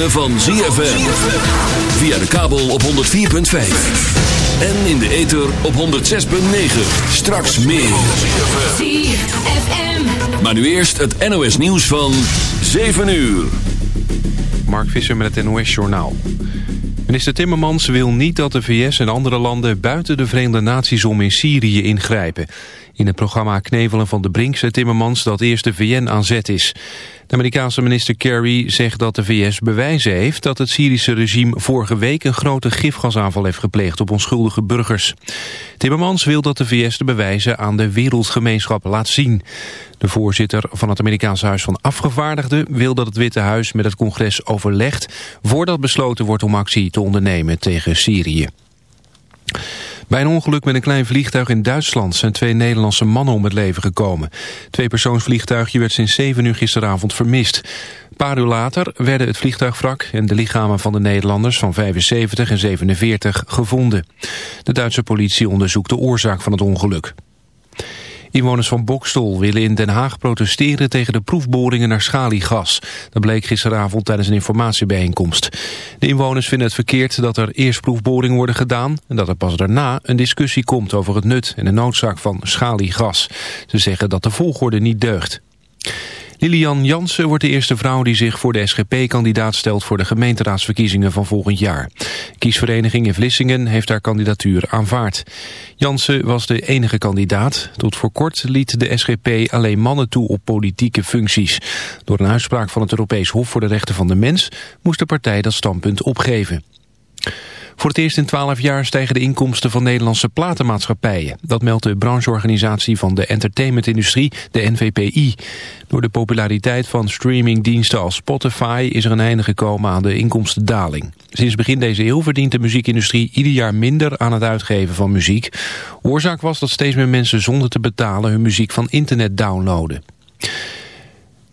ritme van ZFM. Via de kabel op 104.5. En in de ether op 106.9. Straks meer. ZFM. Maar nu eerst het NOS nieuws van 7 uur. Mark Visser met het NOS Journaal. Minister Timmermans wil niet dat de VS en andere landen buiten de Verenigde Naties om in Syrië ingrijpen. In het programma Knevelen van de Brink zei Timmermans dat eerst de VN aan zet is. De Amerikaanse minister Kerry zegt dat de VS bewijzen heeft dat het Syrische regime vorige week een grote gifgasaanval heeft gepleegd op onschuldige burgers. Timmermans wil dat de VS de bewijzen aan de wereldgemeenschap laat zien. De voorzitter van het Amerikaanse Huis van Afgevaardigden wil dat het Witte Huis met het congres overlegt voordat besloten wordt om actie te ondernemen tegen Syrië. Bij een ongeluk met een klein vliegtuig in Duitsland zijn twee Nederlandse mannen om het leven gekomen. Twee persoonsvliegtuigje werd sinds 7 uur gisteravond vermist. Een paar uur later werden het vliegtuigwrak en de lichamen van de Nederlanders van 75 en 47 gevonden. De Duitse politie onderzoekt de oorzaak van het ongeluk. Inwoners van Bokstol willen in Den Haag protesteren tegen de proefboringen naar schaliegas. Dat bleek gisteravond tijdens een informatiebijeenkomst. De inwoners vinden het verkeerd dat er eerst proefboringen worden gedaan... en dat er pas daarna een discussie komt over het nut en de noodzaak van schaliegas. Ze zeggen dat de volgorde niet deugt. Lilian Jansen wordt de eerste vrouw die zich voor de SGP-kandidaat stelt voor de gemeenteraadsverkiezingen van volgend jaar. Kiesvereniging in Vlissingen heeft haar kandidatuur aanvaard. Jansen was de enige kandidaat. Tot voor kort liet de SGP alleen mannen toe op politieke functies. Door een uitspraak van het Europees Hof voor de Rechten van de Mens moest de partij dat standpunt opgeven. Voor het eerst in twaalf jaar stijgen de inkomsten van Nederlandse platenmaatschappijen. Dat meldt de brancheorganisatie van de entertainmentindustrie, de NVPI. Door de populariteit van streamingdiensten als Spotify is er een einde gekomen aan de inkomstendaling. Sinds begin deze eeuw verdient de muziekindustrie ieder jaar minder aan het uitgeven van muziek. Oorzaak was dat steeds meer mensen zonder te betalen hun muziek van internet downloaden.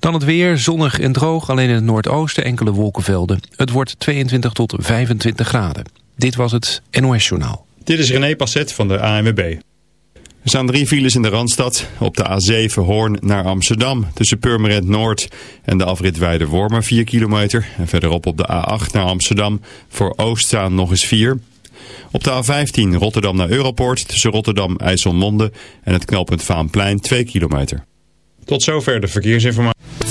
Dan het weer, zonnig en droog, alleen in het noordoosten enkele wolkenvelden. Het wordt 22 tot 25 graden. Dit was het NOS Journaal. Dit is René Passet van de ANWB. Er staan drie files in de Randstad. Op de A7 Hoorn naar Amsterdam. Tussen Purmerend Noord en de afrit Weide-Wormer 4 kilometer. En verderop op de A8 naar Amsterdam. Voor Oost staan nog eens 4. Op de A15 Rotterdam naar Europoort. Tussen Rotterdam, IJsselmonde en het knelpunt Vaanplein 2 kilometer. Tot zover de verkeersinformatie.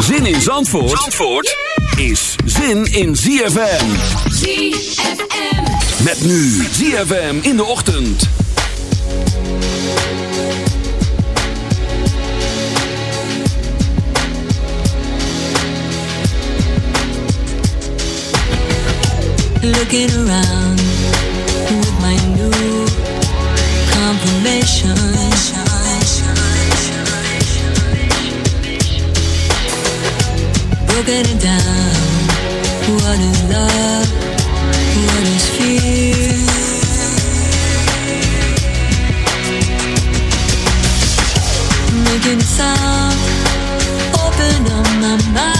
Zin in Zandvoort, Zandvoort yeah! is zin in ZFM. ZFM. Met nu ZFM in de ochtend. Looking around. down. What is love? What is fear? Making sound, open up my mind.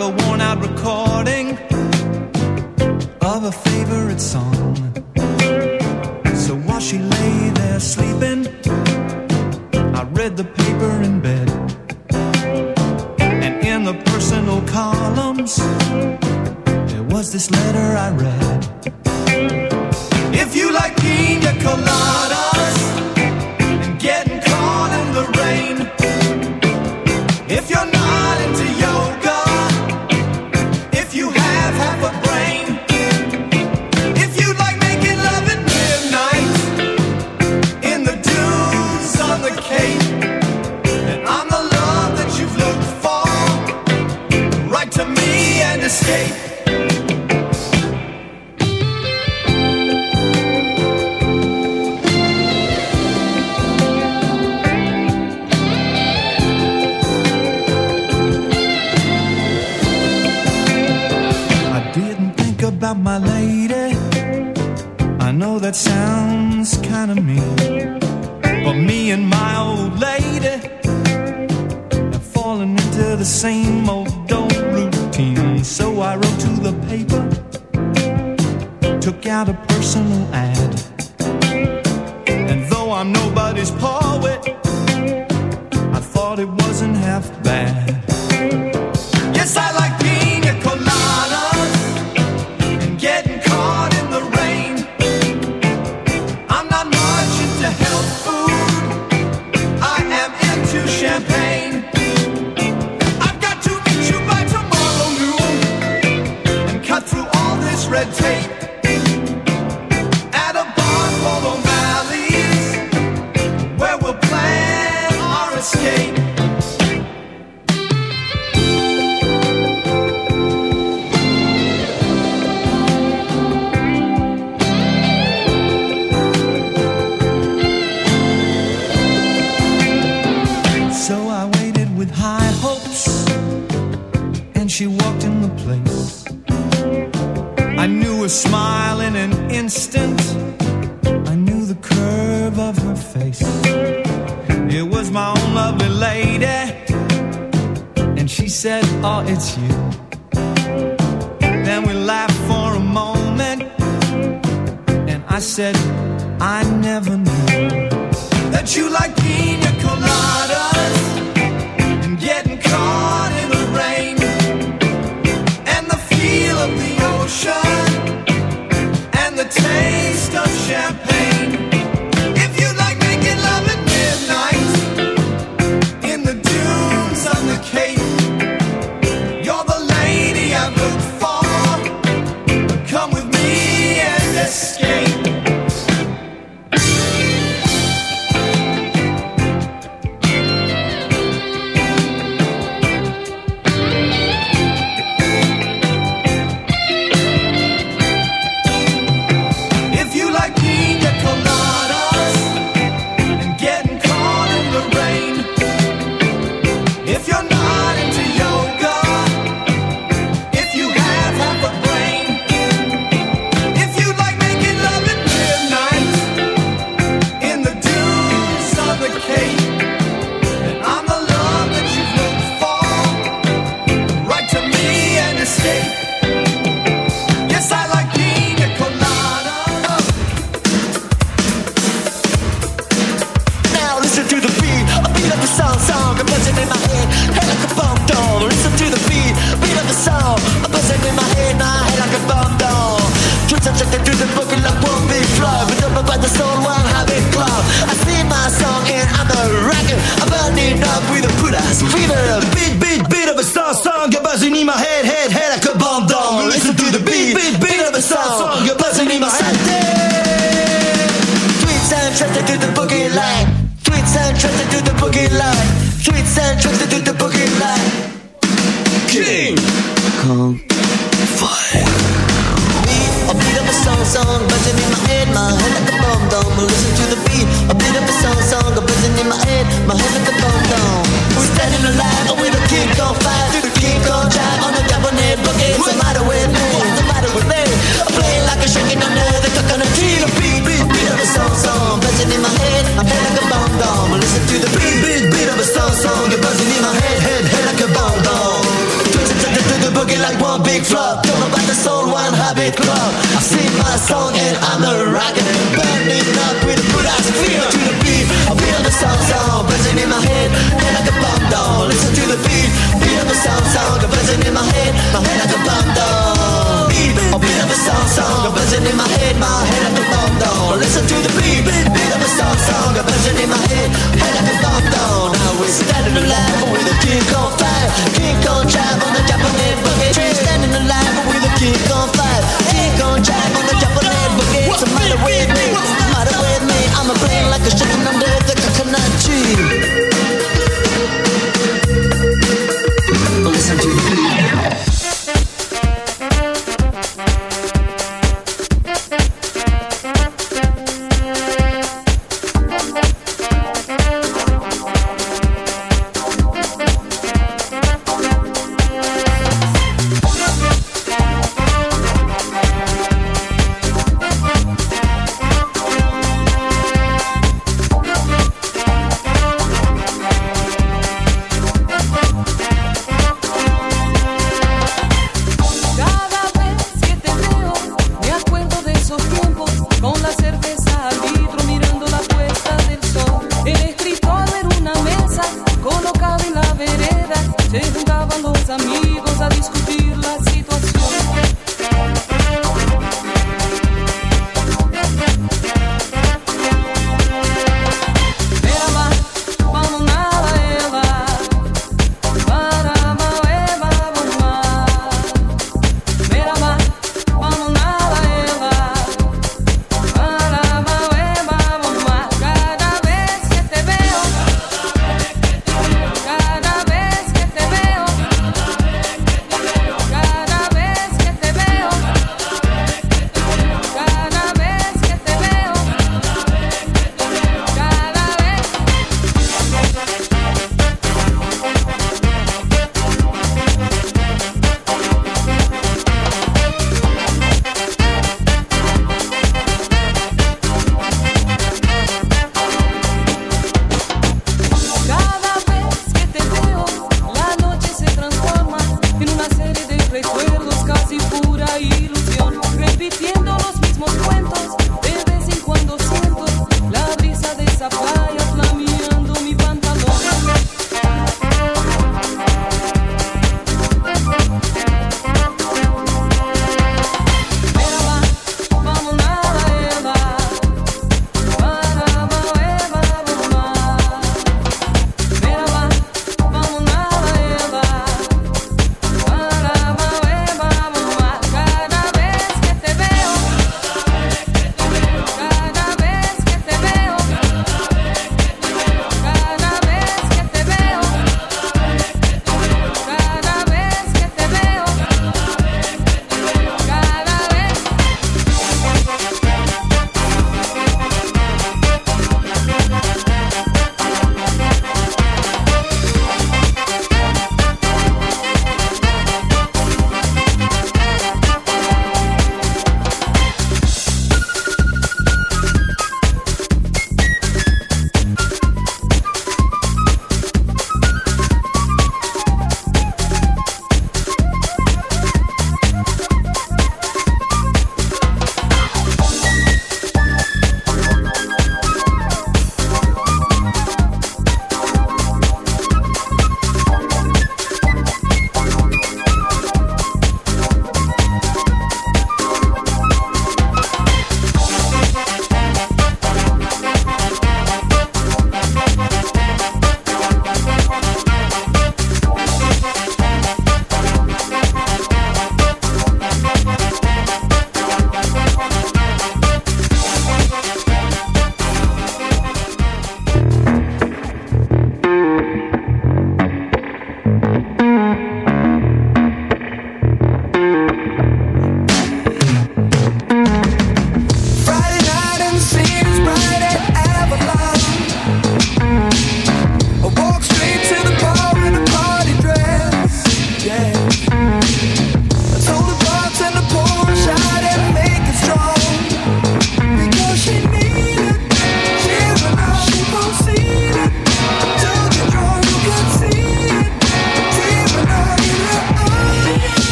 A worn out recording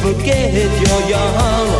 forget you're young.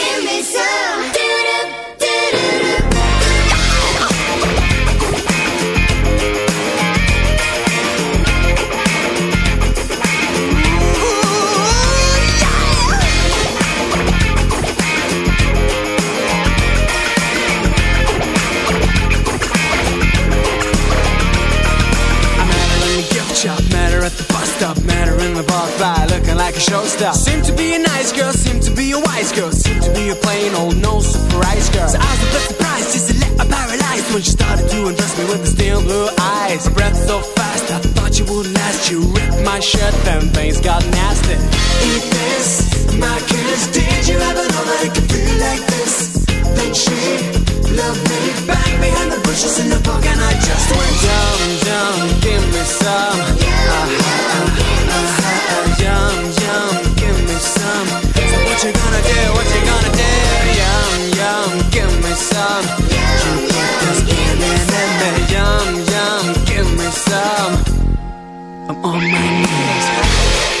Showstopper. Seem to be a nice girl, seem to be a wise girl, seem to be a plain old no surprise girl. So I was a bit surprised, just a little paralyzed when she started to undress me with the steel blue eyes. Breath so fast, I thought you would last. You ripped my shirt, then things got nasty. Eat this, my kiss. Did you ever know that it could feel like this? Then she me, bang behind the bushes in the park, and I just went yum yum, give me some. Ah, ah, ah, yum yum, give me some. So what you gonna do? What you gonna do? Yum yum, give me some. In me. Yum yum, give me some. I'm on my knees.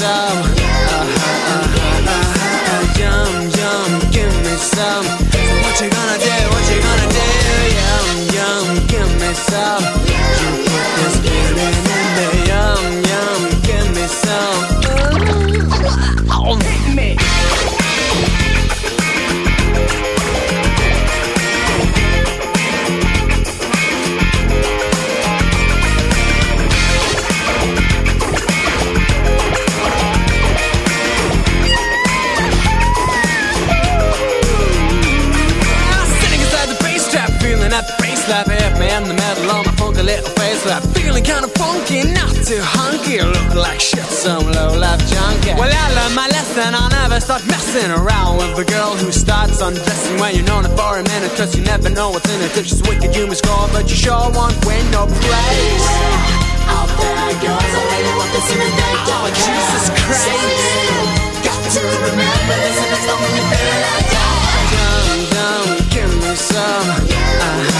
some face slap. Feeling kinda funky, not too hunky, look like shit, some low life junkie. Well, I learned my lesson, I'll never start messing around with a girl who starts undressing when you're known her for a minute, cause you never know what's in it. If she's wicked, you must score, but you sure won't win no praise. Out there, girls, I really want to see me dance. Oh, Jesus Christ. Got to remember this, and it's not when you feel like that. Yum, yum, give me some. Uh-huh, uh-huh,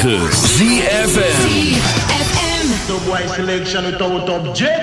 ZFM. ZFM. The white selection without object.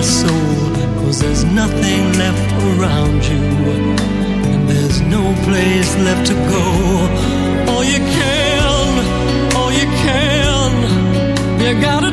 your soul, cause there's nothing left around you, and there's no place left to go. All you can, all you can, you gotta